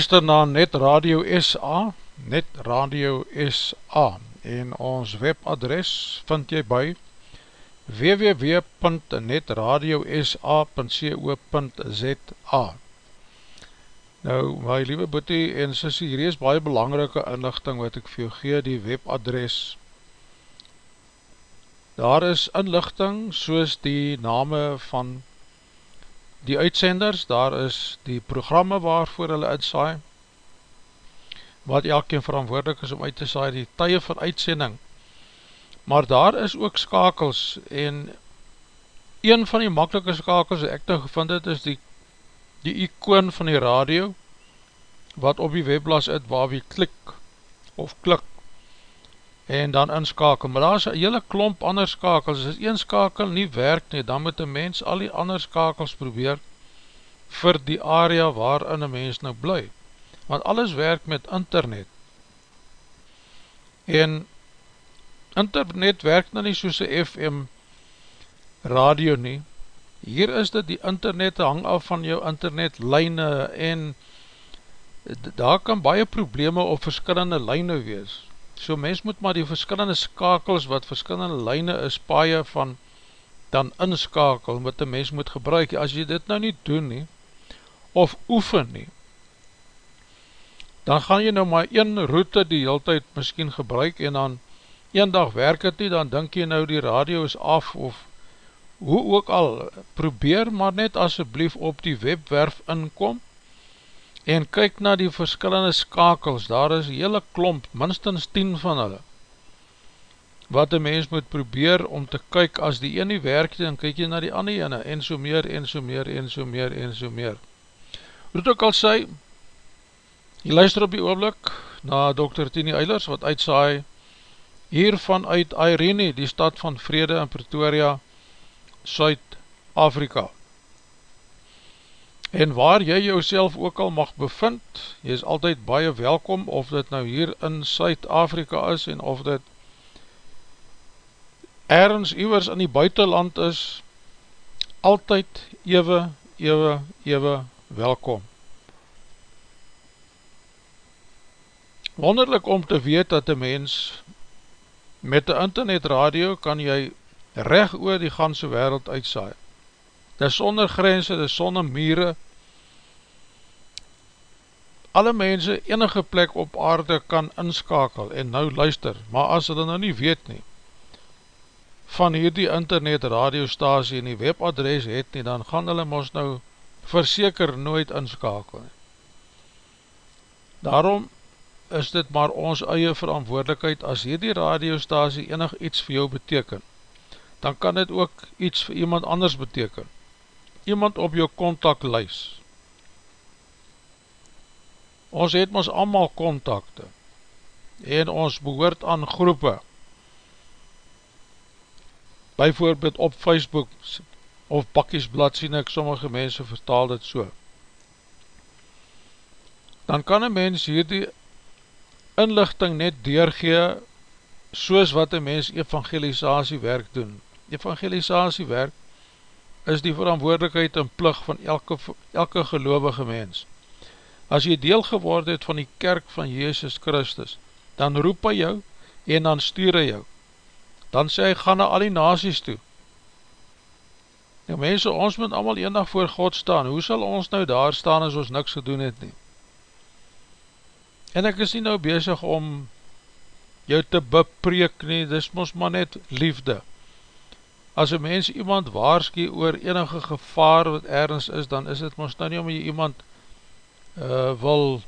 luister na Net Radio SA, Net Radio SA en ons webadres vind jy by www.netradiosa.co.za Nou my liewe boete en sissie, hier is baie belangrike inlichting wat ek vir jou gee, die webadres. Daar is inlichting soos die name van die uitsenders, daar is die programme waarvoor hulle uitsaai, wat elkeen verantwoordelik is om uit te saai, die tye van uitsending, maar daar is ook skakels en een van die makkelike skakels wat ek nou gevind het is die, die icoon van die radio wat op die webblas het waar wie klik of klik en dan inskakel, maar daar is een hele klomp ander skakels, as een skakel nie werk nie, dan moet een mens al die ander skakels probeer vir die area waarin een mens nou bly, want alles werk met internet. En internet werk nou nie soos een FM radio nie, hier is dit die internet hang af van jou internetlijne en daar kan baie probleme op verskillende lijne wees, So mens moet maar die verskillende skakels wat verskillende lijne is paie van dan inskakel wat die mens moet gebruik. As jy dit nou nie doen nie of oefen nie, dan gaan jy nou maar een route die heel tyd miskien gebruik en dan een dag werk het nie, dan denk jy nou die radio is af of hoe ook al, probeer maar net asjeblief op die webwerf inkom en kyk na die verskillende skakels, daar is hele klomp, minstens 10 van hulle, wat een mens moet probeer om te kyk, as die ene werk, dan kyk jy na die ander ene, en so meer, en so meer, en so meer, en so meer. Hoe het ook al sê, jy luister op die oorblik, na Dr. Tini Eilers, wat uitsaai, hier vanuit Irene, die stad van Vrede in Pretoria, Suid-Afrika. En waar jy jouself ook al mag bevind, jy is altyd baie welkom, of dit nou hier in Suid-Afrika is, en of dit ergens iwers in die buitenland is, altyd ewe, ewe, ewe welkom. Wonderlik om te weet dat die mens met die internetradio kan jy recht oor die ganse wereld uitsaai dis sonder grense, dis sonder mure, alle mense enige plek op aarde kan inskakel, en nou luister, maar as hulle nou nie weet nie, van hierdie internet radiostasie en die webadres het nie, dan gaan hulle ons nou verseker nooit inskakel. Daarom is dit maar ons eie verantwoordelikheid, as hierdie radiostasie enig iets vir jou beteken, dan kan dit ook iets vir iemand anders beteken iemand op jou contactlijs. Ons het ons allemaal contacte en ons behoort aan groepe. Bijvoorbeeld op Facebook of pakkiesblad sien ek sommige mense vertaal dit so. Dan kan een mens hierdie inlichting net deurgee soos wat een mens evangelisatie werk doen. Evangelisatie werk is die verantwoordelikheid en plug van elke, elke gelovige mens. As jy deel geword het van die kerk van Jezus Christus, dan roep hy jou en dan stuur hy jou. Dan sê hy, ga na al die nazies toe. Nou mense, ons moet allemaal een dag voor God staan. Hoe sal ons nou daar staan as ons niks gedoen het nie? En ek is nie nou bezig om jou te bepreek nie, dis ons maar net liefde as een mens iemand waarskie oor enige gevaar wat ergens is, dan is het ons nou nie om jy iemand uh, wil,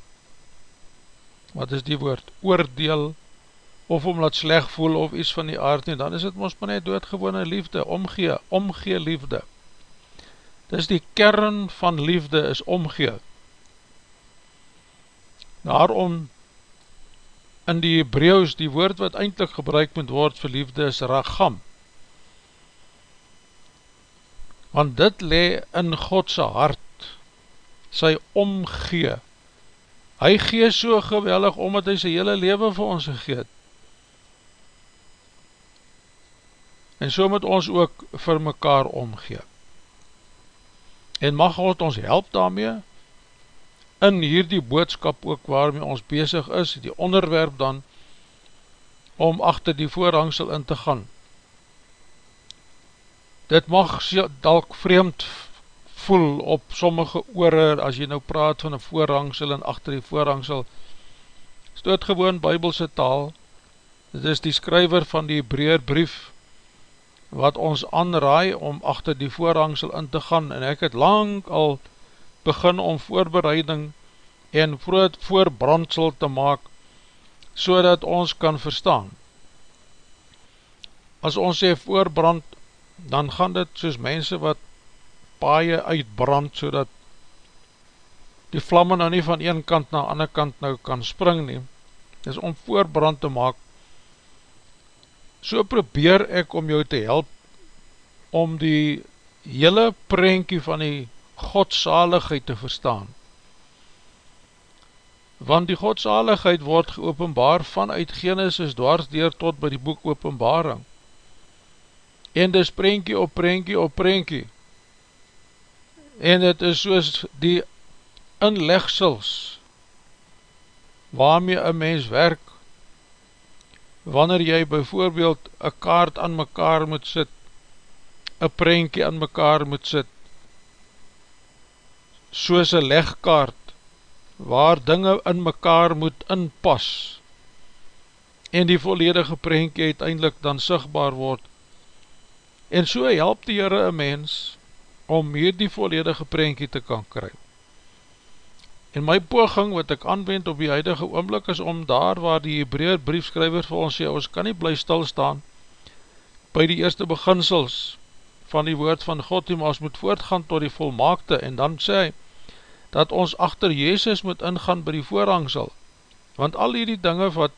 wat is die woord, oordeel, of om laat sleg voel, of iets van die aard nie, dan is het ons maar net doodgewone liefde, omgee, omgee liefde. Dis die kern van liefde is omgee. Daarom, in die Hebreeuws, die woord wat eindelijk gebruik moet word vir liefde is ragam, want dit le in Godse hart, sy omgee. Hy gee so gewellig, omdat hy sy hele leven vir ons gegeet. En so moet ons ook vir mekaar omgee. En mag God ons help daarmee, in hierdie boodskap ook waarmee ons bezig is, die onderwerp dan, om achter die voorhangsel in te gaan, dit mag dalk vreemd voel op sommige oore, as jy nou praat van een voorhangsel en achter die voorhangsel, is dit gewoon bybelse taal, dit is die skryver van die Hebraer brief, wat ons aanraai om achter die voorhangsel in te gaan, en ek het lang al begin om voorbereiding en voorbrandsel te maak, so dat ons kan verstaan. As ons sê voorbrand, dan gaan dit soos mense wat paaie uitbrand, so dat die vlamme nou nie van een kant na ander kant nou kan spring nie, is om voorbrand te maak, so probeer ek om jou te help, om die hele prentjie van die godsaligheid te verstaan. Want die godsaligheid word geopenbaar vanuit Genesis dwarsdeer tot by die boek openbaring. En dis prentjie op prentjie op prentjie. En het is soos die inlegsels waarmee een mens werk wanneer jy bijvoorbeeld een kaart aan mekaar moet sit, een prentjie aan mekaar moet sit, soos een legkaart, waar dinge in mekaar moet inpas, en die volledige prentjie uiteindelik dan sigtbaar word, en so help die Heere een mens, om hier die volledige prentjie te kan kry. En my poging wat ek aanwend op die huidige oomblik is om daar waar die Hebraeer briefskryver vir ons sê, ons kan nie bly stilstaan by die eerste beginsels van die woord van God, maar ons moet voortgaan tot die volmaakte en dan sê hy, dat ons achter Jezus moet ingaan by die voorhangsel, want al die dinge wat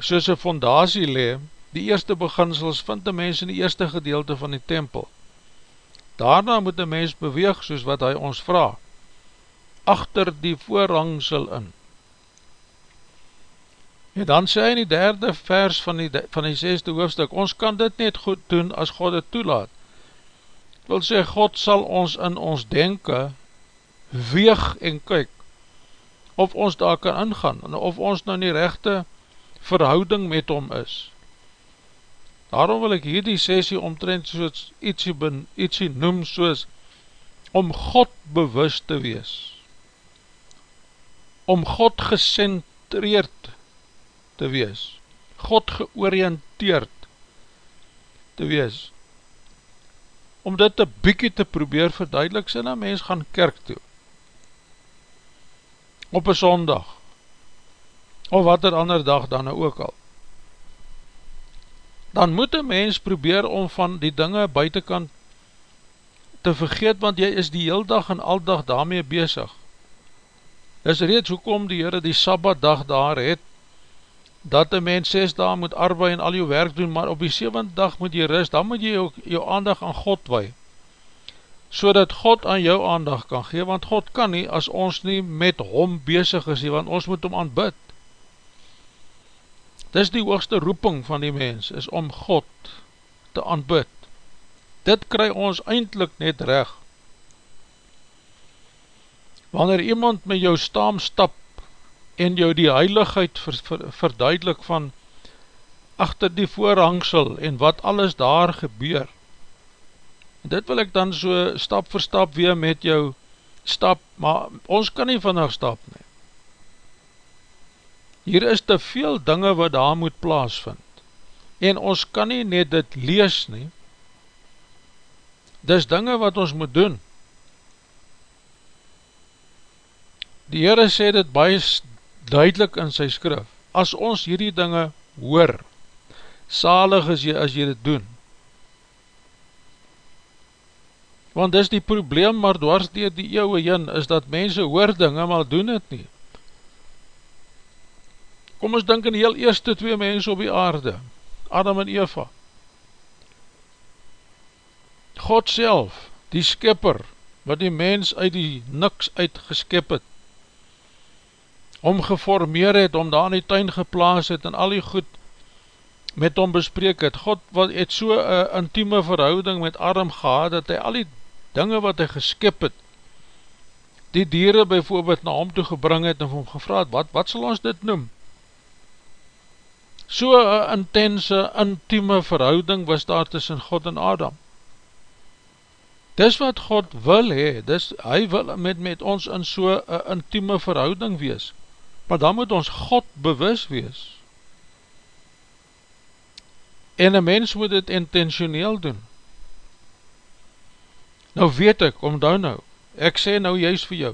soos een fondatie le, die eerste beginsels vind die mens in die eerste gedeelte van die tempel. Daarna moet die mens beweeg soos wat hy ons vraag, achter die voorhangsel in. En dan sê hy in die derde vers van die, van die zesde hoofdstuk, ons kan dit net goed doen as God het toelaat. Ek wil sê, God sal ons in ons denken weeg en kyk of ons daar kan ingaan, en of ons nou die rechte verhouding met hom is. Daarom wil ek hierdie sessie omtrent soos ietsie, ben, ietsie noem soos om God bewust te wees. Om God gecentreerd te wees, God georiënteerd te wees, om dit een bykie te probeer verduidelik, sê na mens gaan kerk toe, op een sondag, of wat er ander dag dan nou ook al, dan moet een mens probeer om van die dinge buitenkant te vergeet, want jy is die heel dag en al dag daarmee bezig, Dis reeds hoekom die Heere die Sabbatdag daar het, dat een mens 6 dagen moet arbeid en al jou werk doen, maar op die 7 dag moet jy rust, dan moet jy jou, jou aandag aan God wei, so dat God aan jou aandag kan gee, want God kan nie as ons nie met hom bezig is, want ons moet hom aanbid. Dis die hoogste roeping van die mens, is om God te aanbid. Dit kry ons eindelijk net recht, wanneer iemand met jou staam stap en jou die heiligheid ver, ver, verduidelik van achter die voorhangsel en wat alles daar gebeur. En dit wil ek dan so stap vir stap weer met jou stap, maar ons kan nie vannig stap nie. Hier is te veel dinge wat daar moet plaasvind en ons kan nie net dit lees nie. Dis dinge wat ons moet doen. Die Heere sê dit baie duidelik in sy skrif, as ons hierdie dinge hoor, salig is jy as jy dit doen. Want dis die probleem maar dwars dier die eeuwe jyn, is dat mense hoor dinge, maar doen het nie. Kom ons denk in die heel eerste twee mense op die aarde, Adam en Eva. God self, die skipper, wat die mens uit die niks uitgeskip het, om geformeer het, om daar in die tuin geplaas het, en al die goed met hom bespreek het. God wat het so een intieme verhouding met Adam gehad, dat hy al die dinge wat hy geskip het, die dieren bijvoorbeeld na hom toe gebring het, en hom gevraad, wat, wat sal ons dit noem? So een intense, intieme verhouding was daar tussen God en Adam. Dis wat God wil hee, dis, hy wil met, met ons in so een intieme verhouding wees maar dan moet ons God bewus wees. En een mens moet het intentioneel doen. Nou weet ek, omdou nou, ek sê nou juist vir jou,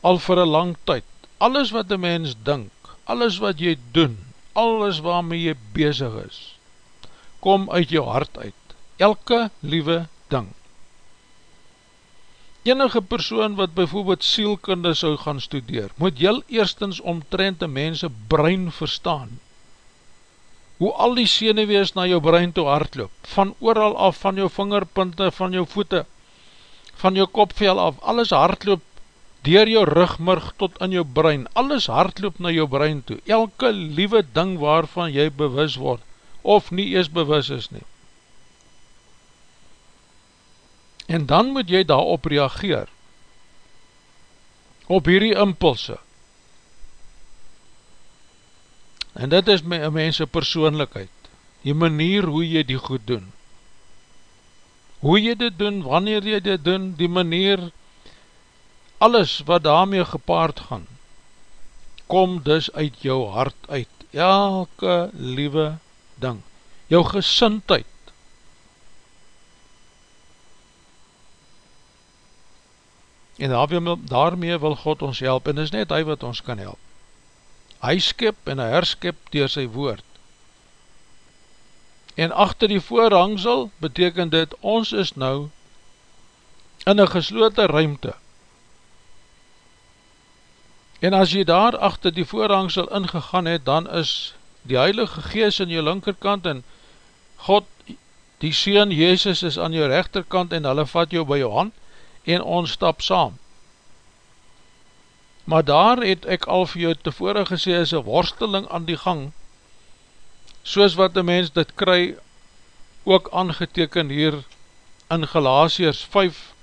al vir een lang tyd, alles wat een mens dink, alles wat jy doen, alles waarmee jy bezig is, kom uit jou hart uit, elke liewe ding. Enige persoon wat bijvoorbeeld sielkunde sou gaan studeer, moet jy eerstens omtrent die mense brein verstaan, hoe al die senewees na jou brein toe hardloop, van ooral af, van jou vingerpunte, van jou voete, van jou kopvel af, alles hardloop dier jou rugmurg tot in jou brein, alles hardloop na jou brein toe, elke liewe ding waarvan jy bewus word, of nie ees bewus is nie. En dan moet jy daarop reageer, op hierdie impulse, En dit is my mense persoonlikheid, die manier hoe jy die goed doen. Hoe jy dit doen, wanneer jy dit doen, die manier, alles wat daarmee gepaard gaan, kom dus uit jou hart uit, elke liewe ding, jou gesintheid. En daarmee wil God ons help, en is net hy wat ons kan help hy skip en hy herskip dier sy woord. En achter die voorhangsel beteken dit, ons is nou in een geslote ruimte. En as jy daar achter die voorhangsel ingegaan het, dan is die Heilige Gees in jou linkerkant en God, die Seen Jezus is aan jou rechterkant en hulle vat jou by jou hand en ons stap saam. Maar daar het ek al vir jou tevore gesê is een worsteling aan die gang, soos wat die mens dit kry, ook aangeteken hier in Galatiers 5.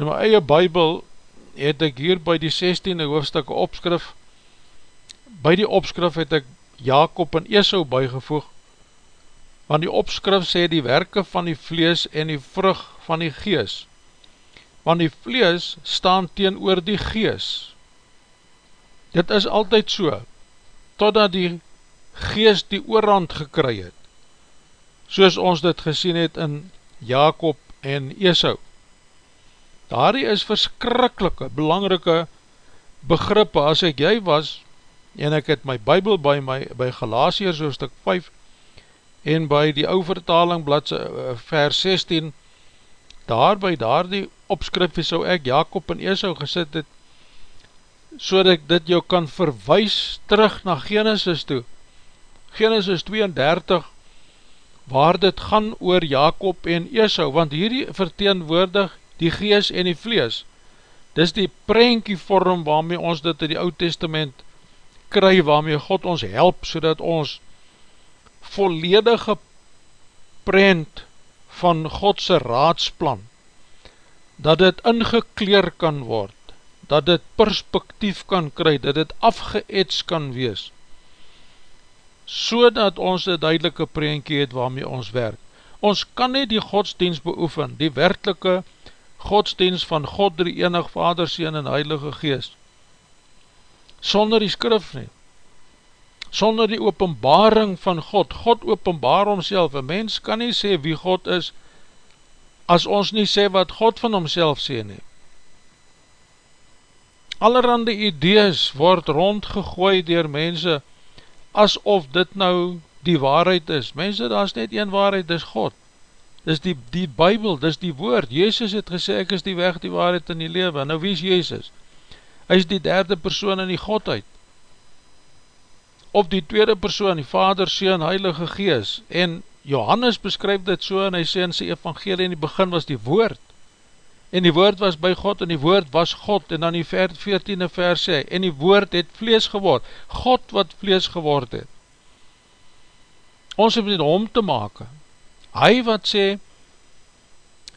In my eie bybel het ek hier by die 16e hoofdstuk opskrif, by die opskrif het ek Jacob en Esau bygevoeg, want die opskrif sê die werke van die vlees en die vrug van die gees, want die vlees staan teen oor die gees. Dit is altyd so, totdat die gees die oorhand gekry het, soos ons dit gesien het in Jacob en Esau. Daarie is verskrikkelike, belangrike begrippe, as ek jy was, en ek het my bybel by my, by Galatiers, so stuk 5, en by die ou vertaling, bladse, eh, vers 16, daar by daar die opskrifie so ek Jacob en Esau gesit het, so dat dit jou kan verwijs terug na Genesis toe. Genesis 32, waar dit gaan oor Jacob en Esau, want hierdie verteenwoordig die gees en die vlees. Dis die prentjie vorm waarmee ons dit in die oud testament kry, waarmee God ons help, so dat ons volledige prent van Godse raadsplan dat dit ingekleer kan word, dat dit perspektief kan kry, dat dit afgeets kan wees, so dat ons een duidelike preenkie het waarmee ons werk. Ons kan nie die godsdienst beoefen, die werkelike godsdienst van God, die enig Vader, Seen en Heilige Geest, sonder die skrif nie, sonder die openbaring van God, God openbaar homself, een mens kan nie sê wie God is, as ons nie sê wat God van homself sê nie. Allerhande idees word rondgegooi dier mense, asof dit nou die waarheid is. Mense, daar is net een waarheid, dis God. Dis die, die Bijbel, dis die woord. Jezus het gesê, ek is die weg, die waarheid in die leven. Nou wie is Jezus? Hy is die derde persoon in die Godheid. Op die tweede persoon, die Vader, Seen, Heilige Gees. En Johannes beskryf dit so en hy sê in sy evangelie in die begin was die woord en die woord was by God en die woord was God en dan die 14e vers sê en die woord het vlees geword God wat vlees geword het ons het met hom te maak hy wat sê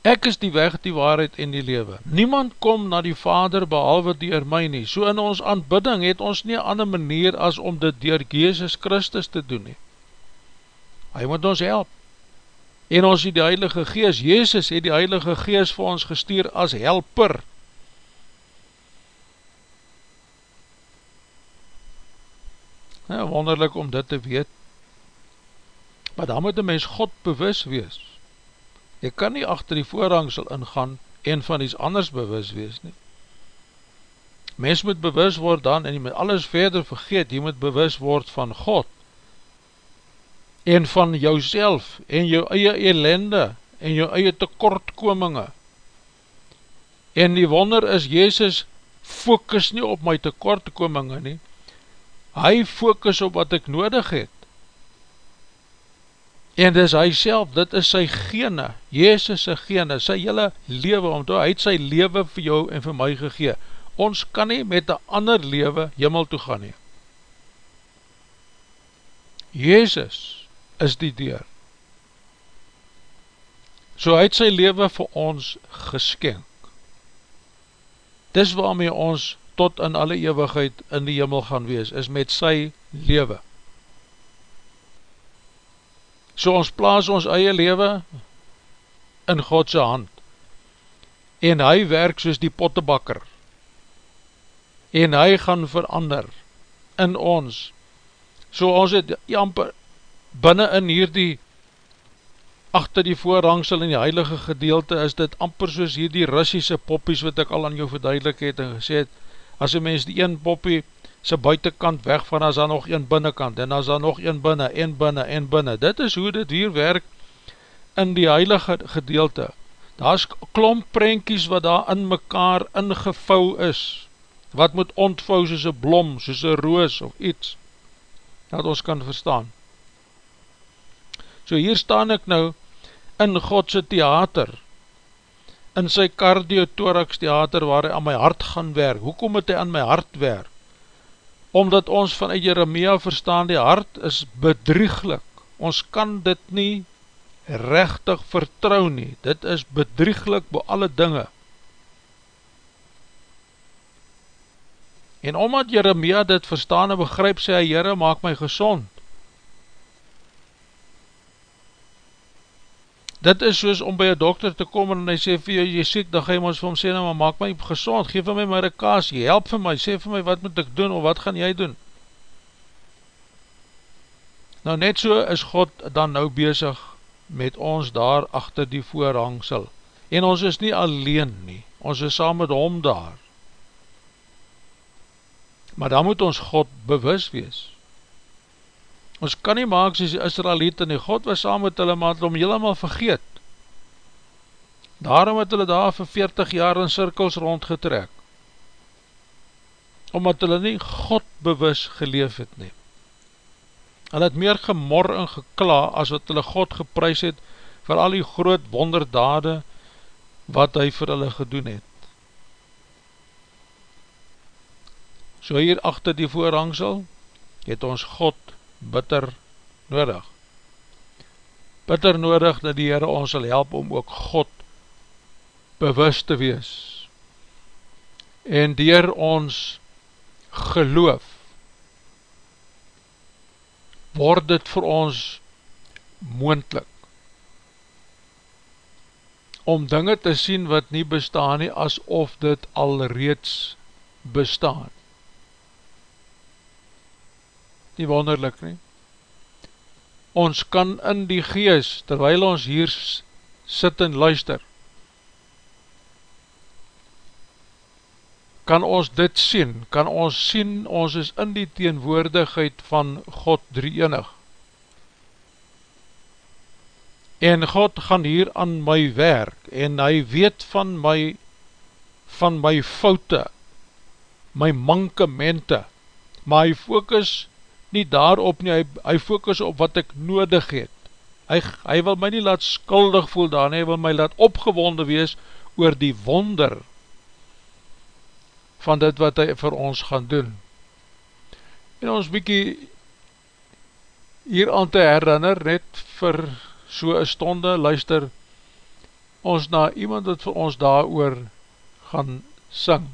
ek is die weg, die waarheid en die lewe. Niemand kom na die vader behalwe dier my nie. So in ons aanbidding het ons nie ander manier as om dit dier Jezus Christus te doen nie. Hy moet ons help, en ons die Heilige Gees, Jezus het die Heilige Gees vir ons gestuur as helper, nou, wonderlik om dit te weet, maar dan moet die mens God bewus wees, jy kan nie achter die voorhangsel ingaan, en van iets anders bewus wees nie, mens moet bewus word dan, en jy moet alles verder vergeet, jy moet bewus word van God, en van jouself, en jou eie ellende, en jou eie tekortkominge, en die wonder is, Jezus focus nie op my tekortkominge nie, hy focus op wat ek nodig het, en dis hy self, dit is sy gene, Jezus sy gene, sy hele lewe, omdat hy het sy lewe vir jou en vir my gegee, ons kan nie met een ander lewe jimmel toe gaan nie. Jezus is die deur. So hy het sy lewe vir ons geskenk. Dis waarmee ons tot in alle eeuwigheid in die jimmel gaan wees, is met sy lewe. So ons plaas ons eie lewe in Godse hand. En hy werk soos die pottebakker. En hy gaan verander in ons. So ons het jamper binnen in hierdie achter die voorhangsel in die heilige gedeelte is dit amper soos hierdie Russische poppies wat ek al aan jou verduidelik het en gesê het, as een mens die een poppie sy buitenkant weg van as daar nog een binnenkant en as daar nog een binnen en binnen en binnen. Dit is hoe dit hier werk in die heilige gedeelte. Daar is klomp prentjies wat daar in mekaar ingevou is, wat moet ontvou soos een blom, soos een roos of iets, dat ons kan verstaan. So hier staan ek nou in Godse theater, in sy cardiothorax theater waar hy aan my hart gaan werk. Hoekom het hy aan my hart werk? Omdat ons vanuit Jeremia verstaan die hart is bedrieglik. Ons kan dit nie rechtig vertrou nie. Dit is bedrieglik bo alle dinge. En omdat Jeremia dit verstaan en begryp, sê hy, Heere, maak my gezond. Dit is soos om by een dokter te kom en hy sê vir jou, jy siek, dan ga jy ons vir hom sê, nou, maar maak my gezond, geef my my rekasie, help vir my, sê vir my, wat moet ek doen, of wat gaan jy doen? Nou net so is God dan nou bezig met ons daar achter die voorhangsel. En ons is nie alleen nie, ons is saam met hom daar. Maar dan moet ons God bewus wees. Ons kan nie maak soos die Israelite nie, God was saam met hulle, maar het om helemaal vergeet. Daarom het hulle daar vir 40 jaar in cirkels rondgetrek. Omdat hulle nie God bewus geleef het nie. Hulle het meer gemor en gekla as wat hulle God geprys het vir al die groot wonderdade wat hy vir hulle gedoen het. So hier achter die voorhangsel het ons God bitter nodig. Bitter nodig dat die Heere ons sal help om ook God bewust te wees. En dier ons geloof word dit vir ons moendlik om dinge te sien wat nie bestaan nie asof dit al reeds bestaan nie wonderlik nie. Ons kan in die gees, terwyl ons hier sit en luister, kan ons dit sien, kan ons sien, ons is in die teenwoordigheid van God drie enig. En God gaan hier aan my werk, en hy weet van my, van my foute, my mankemente, maar hy focus nie daarop nie, hy, hy focus op wat ek nodig het. Hy, hy wil my nie laat skuldig voel daar nie, hy wil my laat opgewonde wees oor die wonder van dit wat hy vir ons gaan doen. En ons bykie hier aan te herinner, net vir so een stonde, luister ons na iemand wat vir ons daar oor gaan sing.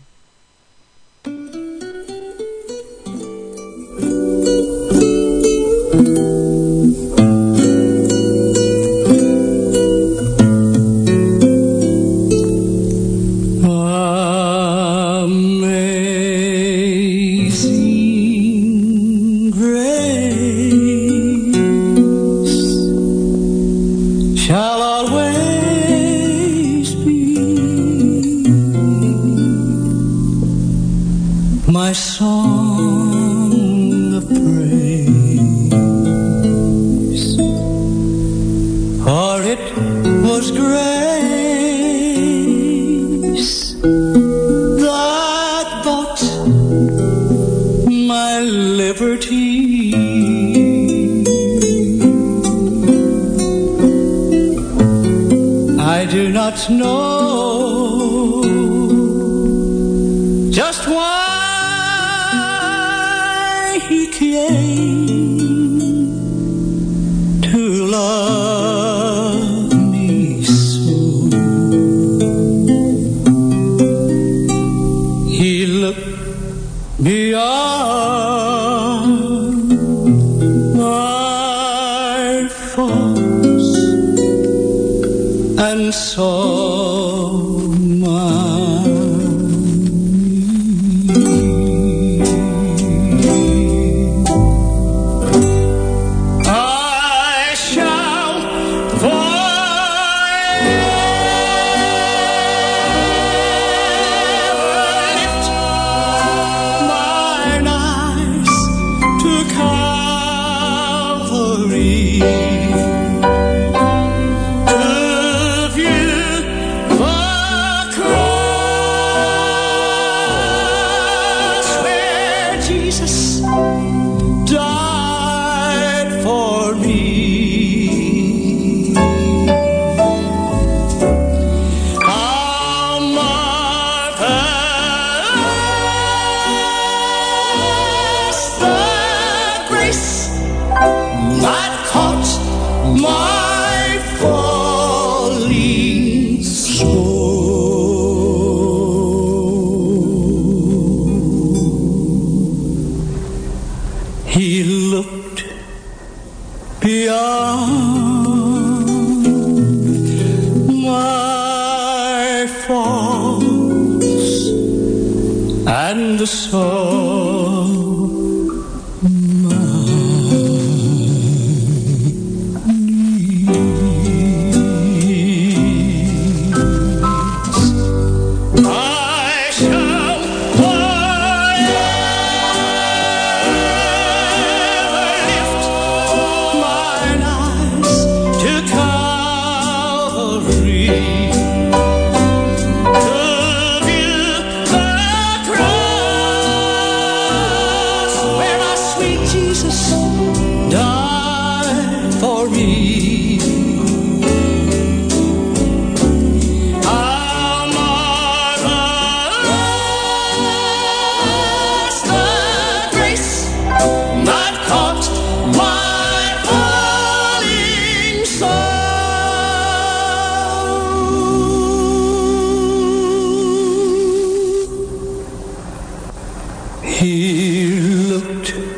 He looked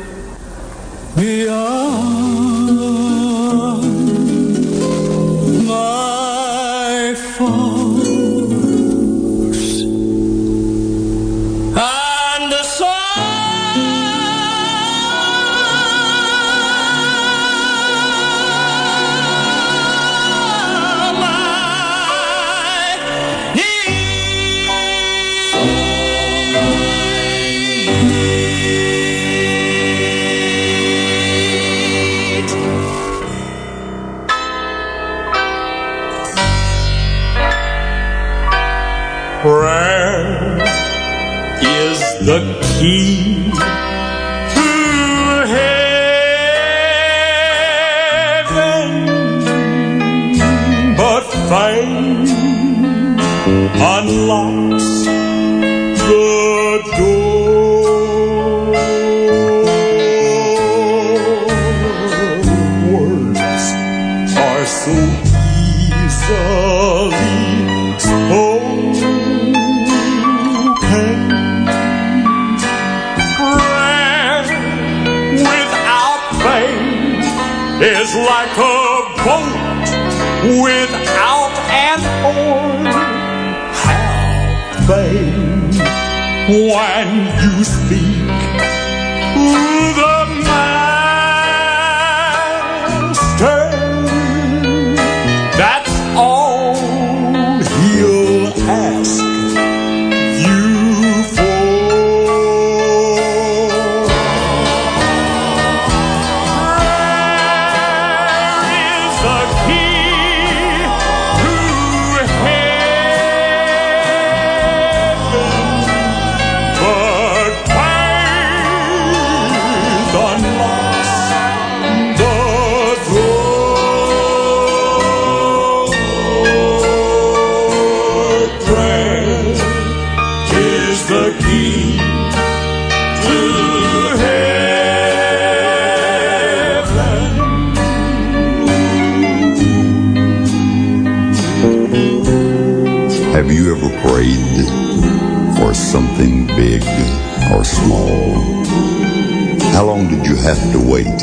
How long did you have to wait?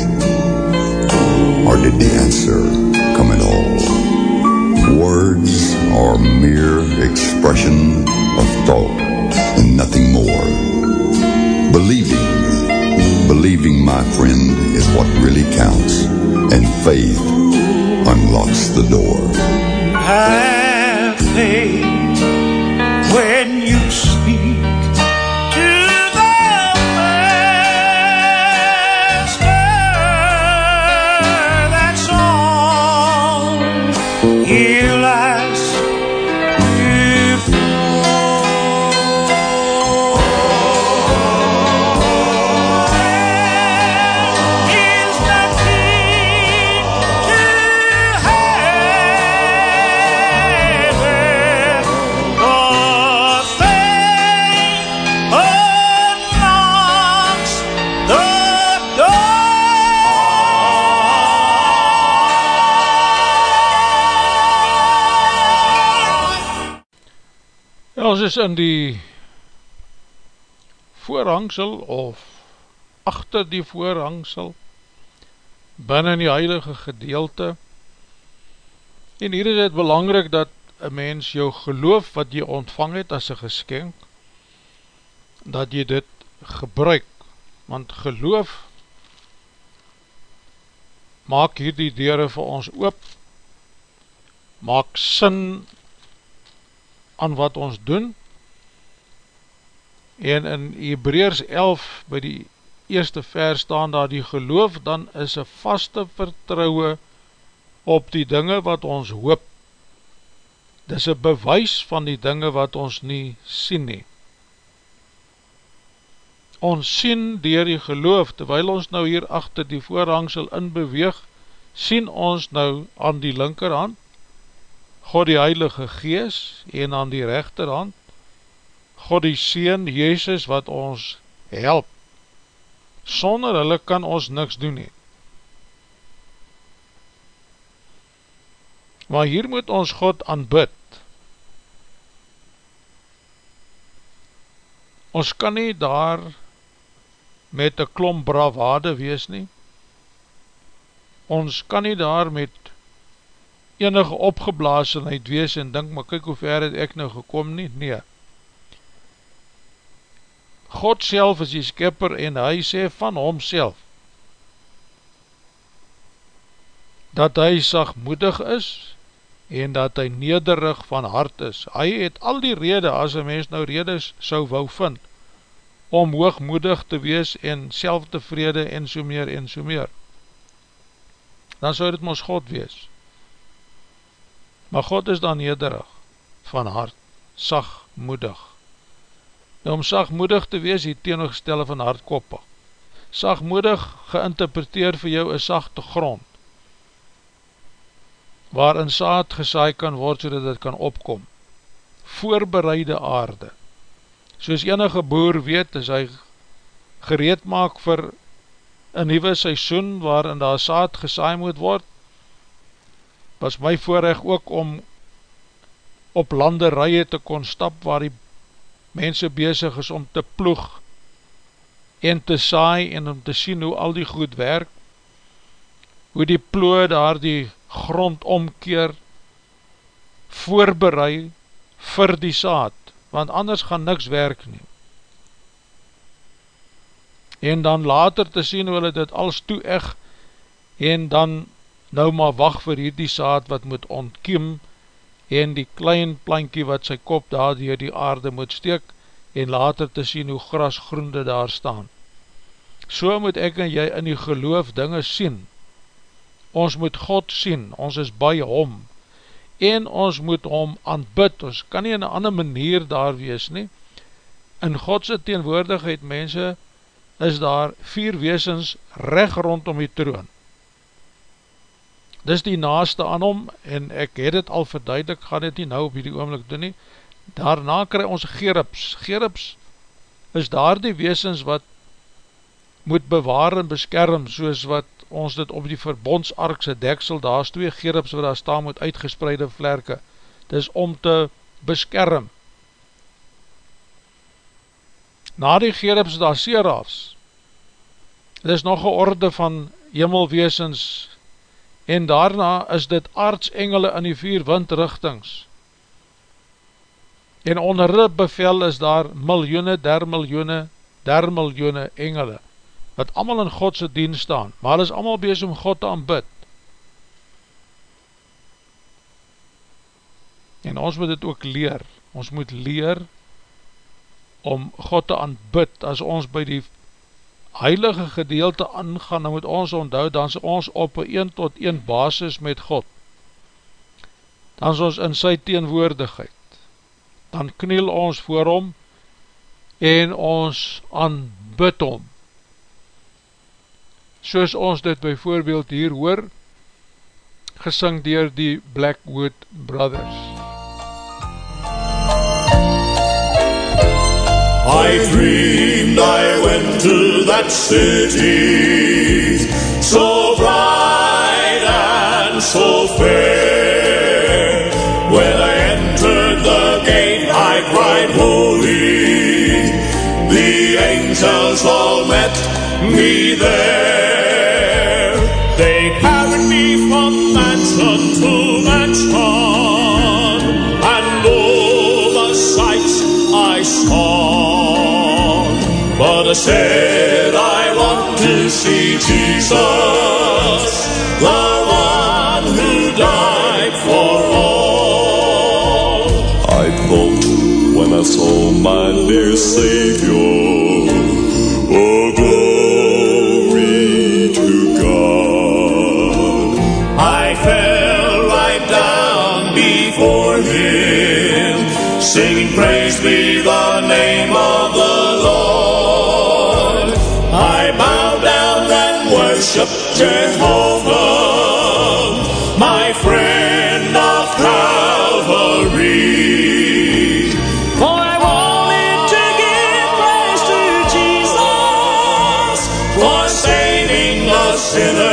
Or did the answer come at all? Words are mere expression of thought and nothing more. Believing, believing, my friend, is what really counts, and faith unlocks the door. Have faith ons is in die voorhangsel of achter die voorhangsel binnen die heilige gedeelte. En hier is het belangrijk dat een mens jou geloof wat jy ontvang het as een geskenk dat jy dit gebruik. Want geloof maak hier die deure vir ons oop maak sin aan wat ons doen. En in Hebreërs 11 by die eerste vers staan daar die geloof dan is een vaste vertrouwe op die dinge wat ons hoop. Dis een bewys van die dinge wat ons nie sien nie. Ons sien dier die geloof terwyl ons nou hier achter die voorhangsel in beweeg sien ons nou aan die linkerhand God die Heilige Gees en aan die rechterhand God die Seen, Jezus wat ons help. Sonder hulle kan ons niks doen nie. Maar hier moet ons God aanbid. Ons kan nie daar met een klomp bravade wees nie. Ons kan nie daar met enige opgeblaasenheid wees en denk, maar kyk hoe ver het ek nou gekom nie, nee. God self is die skipper en hy sê van homself dat hy sagmoedig is en dat hy nederig van hart is. Hy het al die rede, as een mens nou rede sou wou vind, om hoogmoedig te wees en selftevrede en so meer en so meer. Dan sou dit ons God wees maar God is dan nederig van hart, sagmoedig. Nou om sagmoedig te wees, die teenoggestelle van hardkoppig. Sagmoedig geïnterpreteer vir jou een sagte grond, waarin saad gesaai kan word, so dat het kan opkom. Voorbereide aarde. Soos enige boer weet, is hy gereed maak vir een nieuwe seisoen, waarin daar saad gesaai moet word, was my voorrecht ook om op landerije te kon stap waar die mense bezig is om te ploeg en te saai en om te sien hoe al die goed werk, hoe die ploe daar die grond omkeer, voorbereid vir die saad, want anders gaan niks werk nie. En dan later te sien hoe hulle dit als toe eg en dan nou maar wacht vir hierdie saad wat moet ontkiem en die klein plankie wat sy kop daar dier die aarde moet steek en later te sien hoe gras groende daar staan. So moet ek en jy in die geloof dinge sien. Ons moet God sien, ons is by hom en ons moet hom aanbid, ons kan nie in een ander manier daar wees nie. In Godse teenwoordigheid mense is daar vier weesens recht rondom die troon dis die naaste aan hom, en ek het het al verduidelik, gaan het nie nou op die oomlik doen nie, daarna kry ons gerubs, gerubs is daar die weesens wat moet bewaar en beskerm, soos wat ons dit op die verbondsarkse deksel, daar is twee gerubs wat daar staan met uitgespreide vlerke, dit is om te beskerm. Na die gerubs daar serafs, dit is nog een orde van hemelweesens, en daarna is dit aardsengele in die vier windrichtings, en onder hulle bevel is daar miljoene, der miljoene, der miljoene engele, wat allemaal in Godse dienst staan, maar hulle is allemaal bezig om God te aanbid. En ons moet dit ook leer, ons moet leer om God te aanbid, as ons by die heilige gedeelte aangaan, dan moet ons onthou, dan is ons op een 1 tot 1 basis met God, dan is ons in sy teenwoordigheid, dan kniel ons voor hom en ons aanbid hom. Soos ons dit bijvoorbeeld hier hoor, gesing dier die Blackwood Brothers. I dreamed I went to that city, so bright and so fair. When I entered the gate, I cried, Holy. The angels all met me there. I said I want to see Jesus, the one who died for all. I thought when I saw my dear Savior, oh glory to God. I fell right down before Him, singing praise be the name of Jehovah, my friend of Calvary. For I wanted to give praise to Jesus for saving the sinner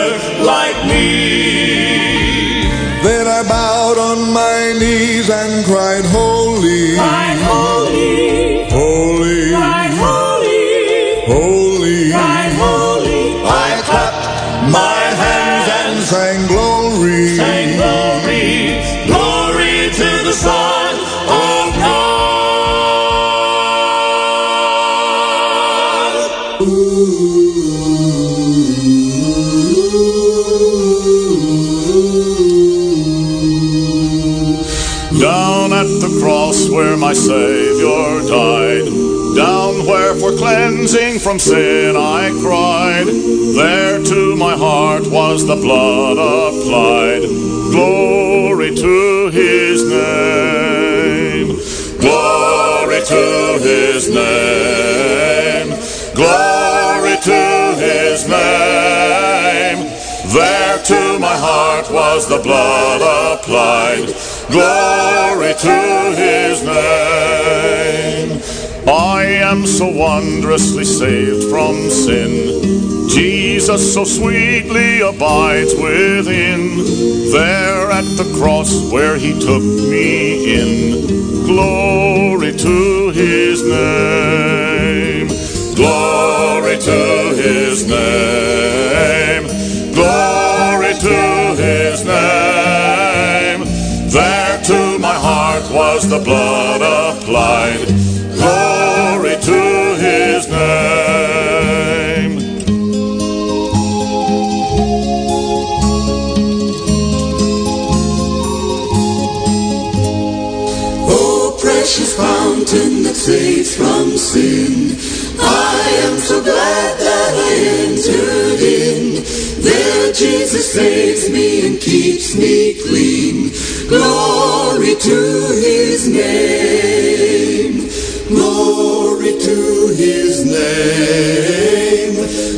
my Savior died, down where for cleansing from sin I cried, there to my heart was the blood applied. Glory to His name, glory to His name, glory to His name. There to my heart was the blood applied. Glory to his name. I am so wondrously saved from sin. Jesus so sweetly abides within. There at the cross where he took me in. Glory to his name. Glory to his name. The blood applied. Glory to his name. Oh, precious fountain that saves from sin. I am so glad that I entered in. There Jesus saves me and keeps me clean. Glory to his name. Glory to his name.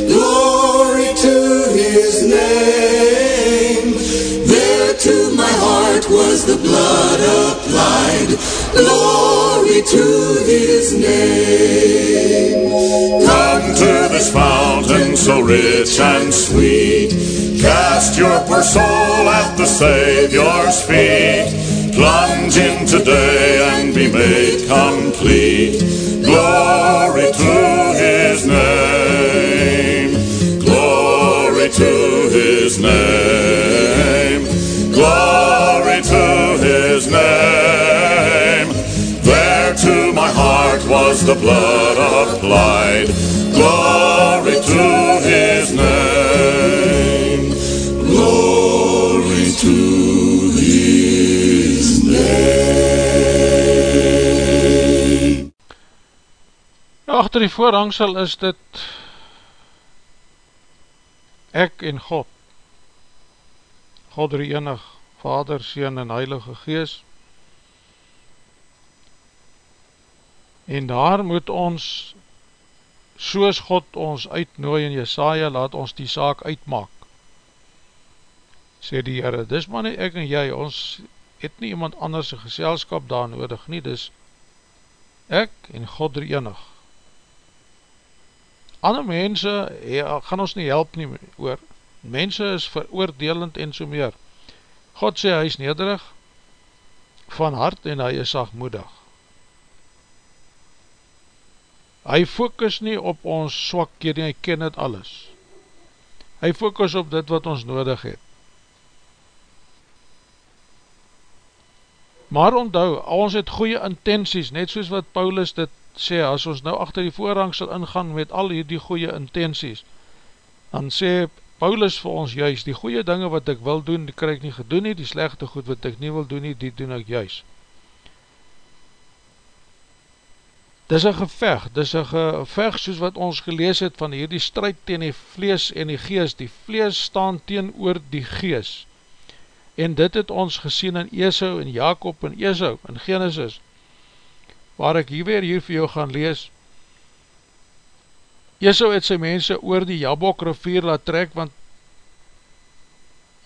Glory to his name. There to my heart was the blood applied. Glory to his name. Come to this fountain so rich and sweet. Cast your poor soul at the Savior's feet. Plunge in today and be made complete. Glory to his name. Glory to his name. Glory to his name. There to my heart was the blood applied. Glory to Achter die voorhangsel is dit ek en God. God die enig, Vader, Seen en Heilige Gees. En daar moet ons, soos God ons uitnooi in Jesaja, laat ons die saak uitmaak. Sê die Heere, dis maar nie ek en jy, ons het nie iemand anders geselskap daar nodig nie, dis ek en God die enig. Ander mense ja, gaan ons nie help nie oor. Mense is veroordelend en so meer. God sê hy is nederig van hart en hy is sagmoedig. Hy focus nie op ons swak keer nie, hy ken het alles. Hy focus op dit wat ons nodig het. Maar onthou, ons het goeie intenties, net soos wat Paulus dit sê, as ons nou achter die voorrang sal ingaan met al die goeie intenties, dan sê Paulus vir ons juist, die goeie dinge wat ek wil doen, die krijg nie gedoen nie, die slechte goed wat ek nie wil doen nie, die doen ek juist. Dis een geveg, dis een geveg soos wat ons gelees het van hier die strijd teen die vlees en die gees, die vlees staan teen oor die gees, en dit het ons gesien in Esau en Jacob en Esau in Genesis, waar ek hier weer hier vir jou gaan lees. Esau het sy mense oor die Jabok rivier laat trek, want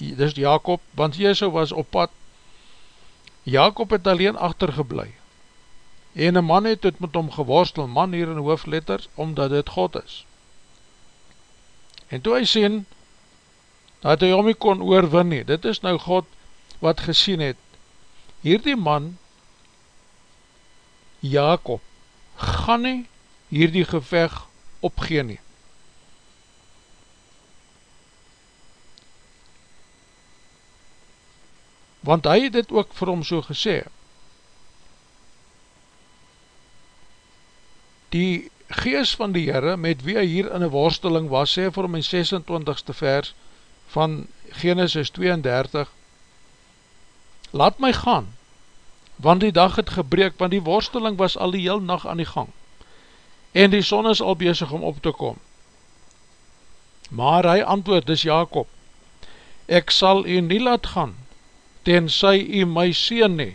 dis Jacob, want Esau was op pad. Jacob het alleen achtergeblij, en een man het het met hom geworstel, man hier in hoofdletters, omdat dit God is. En toe hy sien, dat hy om nie kon oorwin nie, dit is nou God wat gesien het, hierdie man, Jacob, gaan nie hierdie geveg opgeen nie. Want hy het dit ook vir hom so gesê. Die gees van die Heere, met wie hy hier in een worsteling was, sê vir hom in 26ste vers van Genesis 32, Laat my gaan, want die dag het gebreek, want die worsteling was al die heel nacht aan die gang, en die son is al bezig om op te kom. Maar hy antwoord, dis Jacob, ek sal u nie laat gaan, tenzij u my seen nie.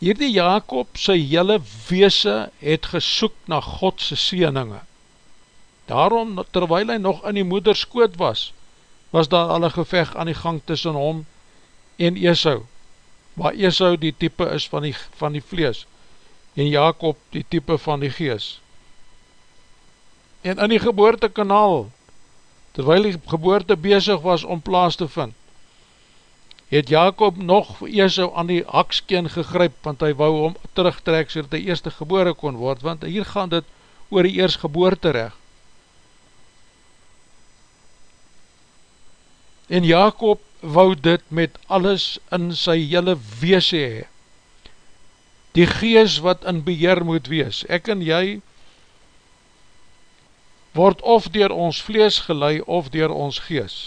Hierdie Jacob, sy hele weese, het gesoek na Godse seeninge. Daarom, terwijl hy nog in die moeder skoot was, was daar al een geveg aan die gang tussen hom en Esau, waar Esau die type is van die, van die vlees, en Jacob die type van die gees. En in die geboortekanaal, terwijl die geboorte bezig was om plaas te vind, het Jacob nog Esau aan die hakskeen gegryp, want hy wou om terugtrek, so dat hy eerste gebore kon word, want hier gaan dit oor die eerst geboorte recht. En Jacob wou dit met alles in sy hele wees hee. Die gees wat in beheer moet wees. Ek en jy word of dier ons vlees gelei of dier ons gees.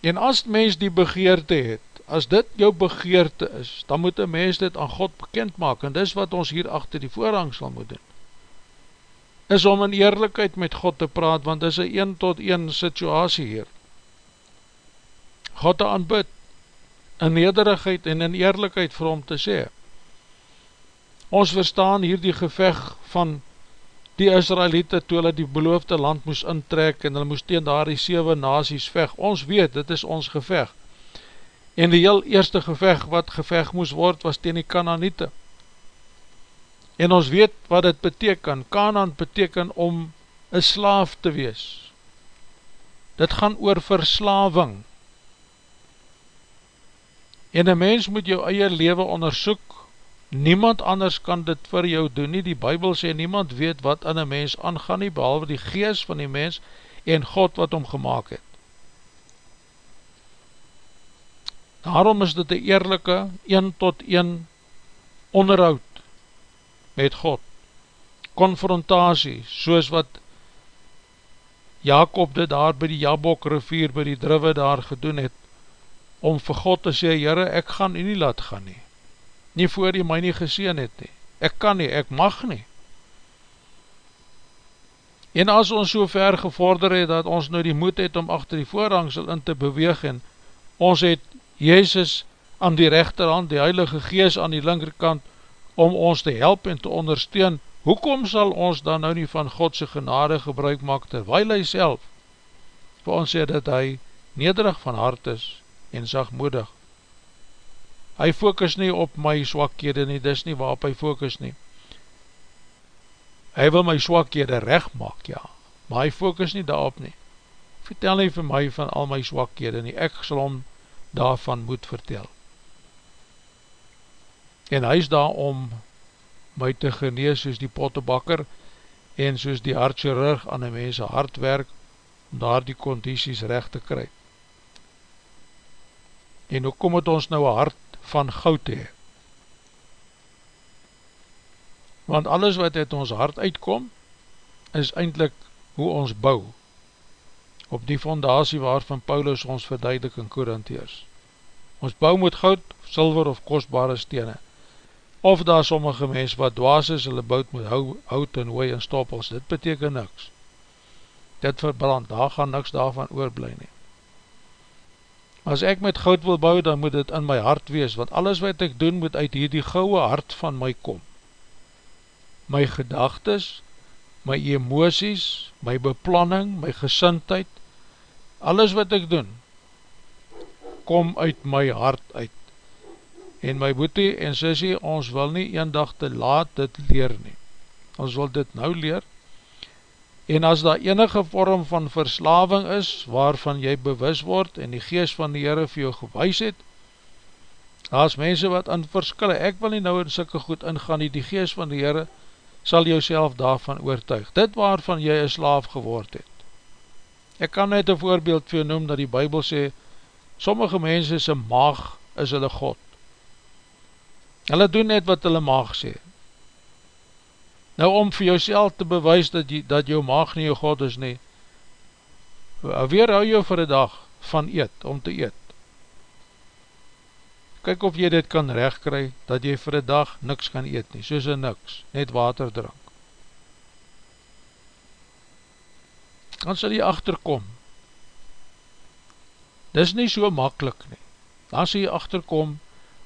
En as mens die begeerte het, as dit jou begeerte is, dan moet een mens dit aan God bekend maak, en dis wat ons hier achter die voorhang sal moet doen is om in eerlijkheid met God te praat, want dis een een tot een situasie hier. God te aanbid, in nederigheid en in eerlijkheid vir hom te sê. Ons verstaan hier die geveg van die Israelite toe hulle die beloofde land moes intrek en hulle moes teen daar die 7 nazies veg. Ons weet, dit is ons geveg. En die heel eerste geveg wat geveg moes word was teen die Canaaniete. En ons weet wat dit beteken. Kanaan beteken om een slaaf te wees. Dit gaan oor verslaving. En een mens moet jou eie leven onderzoek, niemand anders kan dit vir jou doen nie, die Bijbel sê, niemand weet wat in een mens aangaan nie, behalwe die geest van die mens en God wat hom gemaakt het. Daarom is dit een eerlijke, een tot een onderhoud met God, konfrontatie, soos wat Jacob dit daar by die Jabok rivier, by die drive daar gedoen het, om vir God te sê, Jere, ek gaan u nie laat gaan nie, nie voor u my nie geseen het nie, ek kan nie, ek mag nie. En as ons so ver gevorder het, dat ons nou die moed het om achter die voorhangsel in te beweeg, en ons het Jezus aan die rechterhand, die Heilige Gees aan die linkerkant, om ons te help en te ondersteun, hoekom sal ons dan nou nie van Godse genade gebruik maak, terwijl hy self vir ons sê dat hy nederig van hart is en sagmoedig. Hy focus nie op my swakhede nie, dis nie waarop hy focus nie. Hy wil my swakhede recht maak, ja, maar hy focus nie daarop nie. Vertel nie vir my van al my swakhede nie, ek sal hom daarvan moet vertel. En hy is daar om my te genees soos die pottebakker en soos die hartchirurg aan die mense hart werk om daar die condities recht te kry. En hoe kom het ons nou een hart van goud hee? Want alles wat uit ons hart uitkom is eindelijk hoe ons bou op die fondatie waarvan Paulus ons verduidelik in Korintheers. Ons bou moet goud, silver of kostbare stene of daar sommige mens wat dwaas is, hulle bout moet hou, hout en hooi en stoppels, dit beteken niks. Dit verbrand, daar gaan niks daarvan oorblij nie. As ek met goud wil bou, dan moet dit in my hart wees, want alles wat ek doen moet uit hierdie gouwe hart van my kom. My gedagtes, my emoties, my beplanning, my gesintheid, alles wat ek doen, kom uit my hart uit. En my boete en sissie, ons wil nie een dag te laat dit leer nie. Ons wil dit nou leer. En as daar enige vorm van verslaving is, waarvan jy bewus word en die geest van die Heere vir jou gewys het, daar is mense wat in verskille, ek wil nie nou in sikke goed ingaan nie, die geest van die Heere sal jou self daarvan oortuig. Dit waarvan jy een slaaf geword het. Ek kan net een voorbeeld vir jou noem, dat die Bijbel sê, sommige mense sy maag is hulle God. Hulle doen net wat hulle maag sê. Nou om vir jouself te bewys dat, dat jou maag nie jou God is nie, weer hou jou vir die dag van eet, om te eet. Kyk of jy dit kan recht kry, dat jy vir die dag niks kan eet nie, soos een niks, net water drink. Dan sal jy achterkom. Dis nie so makkelijk nie. Dan sal jy achterkom,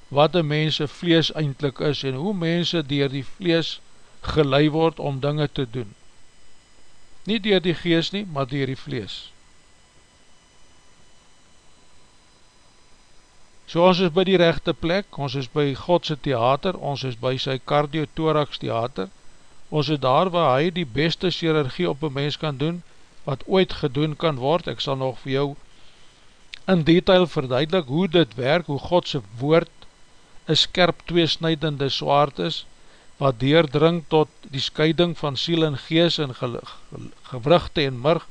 wat een mense vlees eindelijk is en hoe mense dier die vlees gelei word om dinge te doen. Nie dier die gees nie, maar dier die vlees. So ons is by die rechte plek, ons is by Godse theater, ons is by sy cardiothorax theater, ons is daar waar hy die beste chirurgie op een mens kan doen, wat ooit gedoen kan word, ek sal nog vir jou in detail verduidelik hoe dit werk, hoe Godse woord een skerp tweesnijdende zwaard is, wat deerdring tot die scheiding van siel en gees en ge ge gewrugte en murg,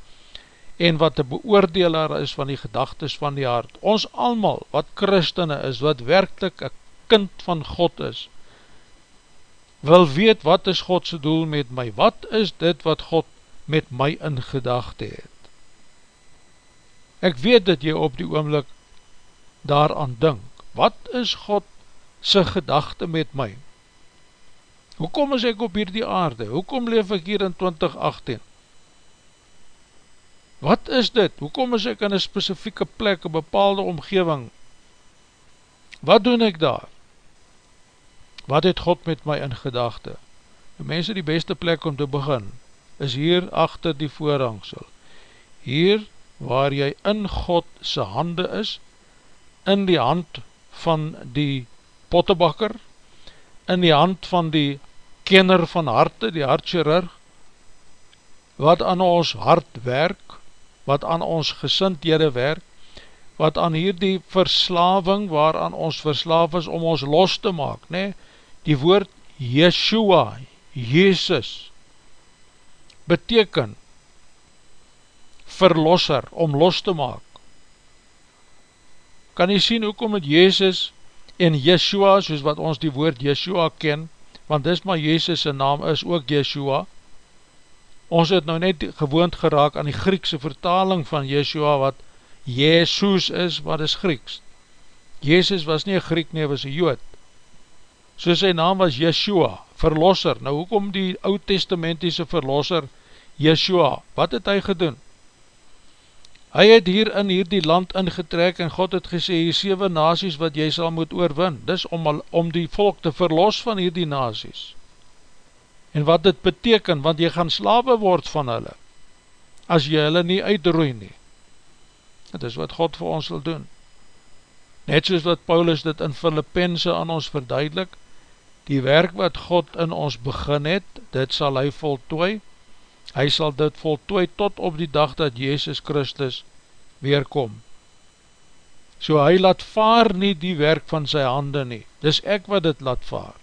en wat de beoordelaar is van die gedagtes van die hart. Ons allemaal, wat christene is, wat werkelijk een kind van God is, wil weet wat is Godse doel met my, wat is dit wat God met my in gedachte het. Ek weet dat jy op die oomlik daaraan dink, wat is God sy gedachte met my. Hoekom is ek op hierdie aarde? Hoekom leef ek hier in 2018? Wat is dit? Hoekom is ek in een specifieke plek, een bepaalde omgeving? Wat doen ek daar? Wat het God met my in gedachte? Die mense die beste plek om te begin, is hier achter die voorhangsel. Hier waar jy in God sy hande is, in die hand van die pottebakker in die hand van die kenner van harte, die hartchirurg, wat aan ons hart werk, wat aan ons gesindhede werk, wat aan hierdie verslaving waaraan ons verslaaf is om ons los te maak, nee, die woord Yeshua, Jezus, beteken verlosser, om los te maak. Kan jy sien hoekom het Jezus en Yeshua, soos wat ons die woord Yeshua ken, want dis maar Jezus' naam is ook Yeshua, ons het nou net gewoond geraak aan die Griekse vertaling van Yeshua, wat Jezus is, wat is Grieks. Jezus was nie een Griek nie, was een Jood. So sy naam was Yeshua, verlosser. Nou hoekom die oud-testamentiese verlosser Yeshua, wat het hy gedoen? Hy het hier in hierdie land ingetrek en God het gesê, hier 7 nazies wat jy sal moet oorwin, dis om, om die volk te verlos van hierdie nazies. En wat dit beteken, want jy gaan slawe word van hulle, as jy hulle nie uitroei nie. Dit is wat God vir ons wil doen. Net soos wat Paulus dit in Filippense aan ons verduidelik, die werk wat God in ons begin het, dit sal hy voltooi, hy sal dit voltooi tot op die dag dat Jezus Christus weerkom. So hy laat vaar nie die werk van sy hande nie, dis ek wat dit laat vaar.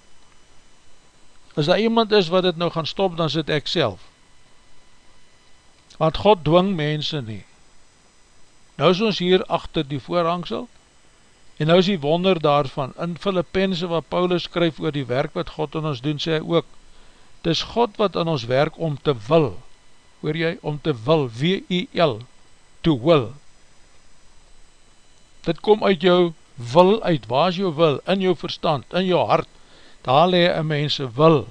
As daar iemand is wat dit nou gaan stop, dan sit ek self. Want God dwing mense nie. Nou is ons hier achter die voorhangsel, en nou is die wonder daarvan, in Filippense wat Paulus skryf oor die werk wat God in ons doen, sê hy ook, Het is God wat in ons werk om te wil, hoor jy, om te wil, W-I-L, to will. Dit kom uit jou wil uit, waar is jou wil, in jou verstand, in jou hart, daar leie een mense wil,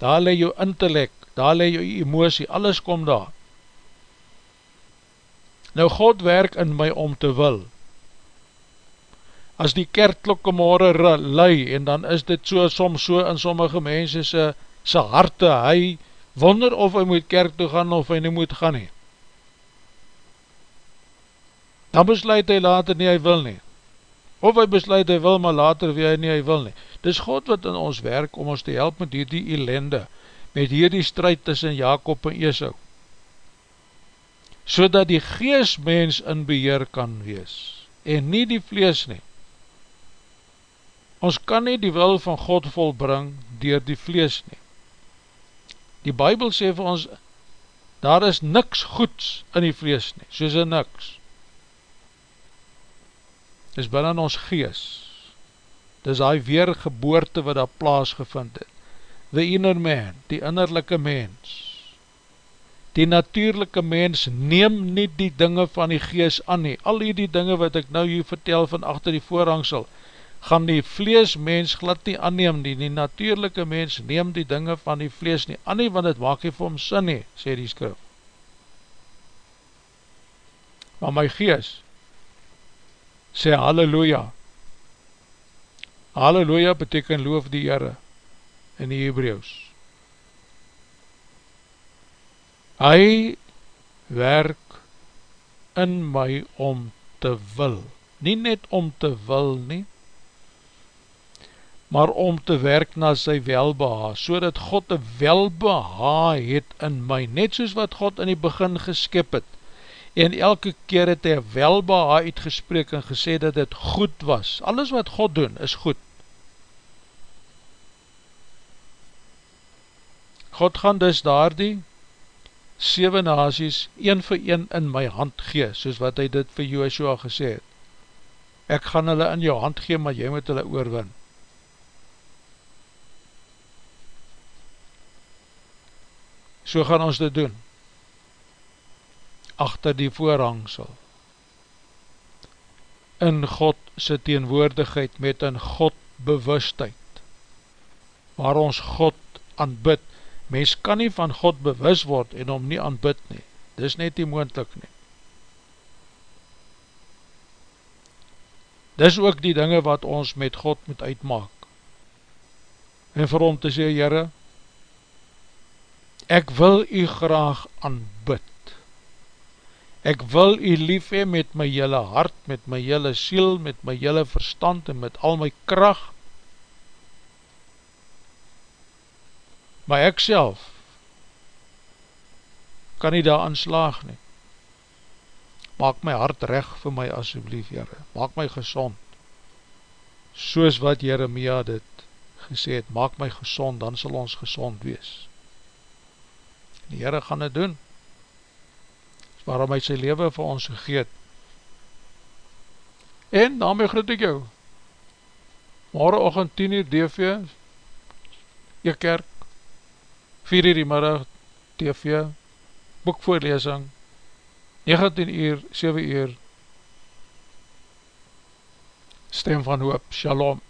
daar leie jou intellect, daar leie jou emosie, alles kom daar. Nou God werk in my om te wil. As die kerkklokke morgen lui, en dan is dit so, soms so in sommige mense se sy harte, hy wonder of hy moet kerk toe gaan of hy nie moet gaan nie. Dan besluit hy later nie, hy wil nie. Of hy besluit hy wil, maar later wie hy nie, hy wil nie. Dis God wat in ons werk om ons te help met hierdie ellende, met hierdie strijd tussen Jacob en Esau. So dat die gees mens in beheer kan wees, en nie die vlees nie. Ons kan nie die wil van God volbring dier die vlees nie. Die Bijbel sê vir ons, daar is niks goeds in die vlees nie, soos in niks. Dis binnen ons gees. Dis die weergeboorte wat daar plaas gevind het. The inner man, die innerlijke mens. Die natuurlijke mens neem nie die dinge van die gees aan nie. Al die dinge wat ek nou hier vertel van achter die voorhangsel, gaan die vlees mens glad nie aanneem nie, die natuurlijke mens neem die dinge van die vlees nie aan nie, want het maak nie vir hom sin nie, sê die skrif. Maar my gees sê halleluja. Halleluja beteken loof die Heere in die Hebreeuws. Hy werk in my om te wil, nie net om te wil nie, maar om te werk na sy welbeha, so dat God een welbeha het in my, net soos wat God in die begin geskip het, en elke keer het hy welbeha uitgespreek en gesê dat het goed was, alles wat God doen is goed. God gaan dus daar die 7 nazies een vir een in my hand gee, soos wat hy dit vir Joshua gesê het. Ek gaan hulle in jou hand gee, maar jy moet hulle oorwin. So gaan ons dit doen. Achter die voorhangsel. In God sy teenwoordigheid met een God bewustheid. Waar ons God aanbid. Mens kan nie van God bewus word en om nie aanbid nie. Dis net nie moendlik nie. Dis ook die dinge wat ons met God moet uitmaak. En vir hom te sê, Jere, Ek wil u graag aanbid. Ek wil u lief hee met my jylle hart, met my jylle siel, met my jylle verstand en met al my kracht. Maar ek self kan nie daar aanslaag nie. Maak my hart reg vir my asjeblief, Heere. Maak my gezond. Soos wat Jeremia dit gesê het, maak my gezond, dan sal ons gezond wees. Die Heere gaan dit doen. Waarom hy sy leven vir ons gegeet. En daarmee groet ek jou. Morgenochtend 10 uur DV, jy kerk, 4 uur die middag, TV, boekvoorlesing, 19 uur, 7 uur, stem van hoop, shalom.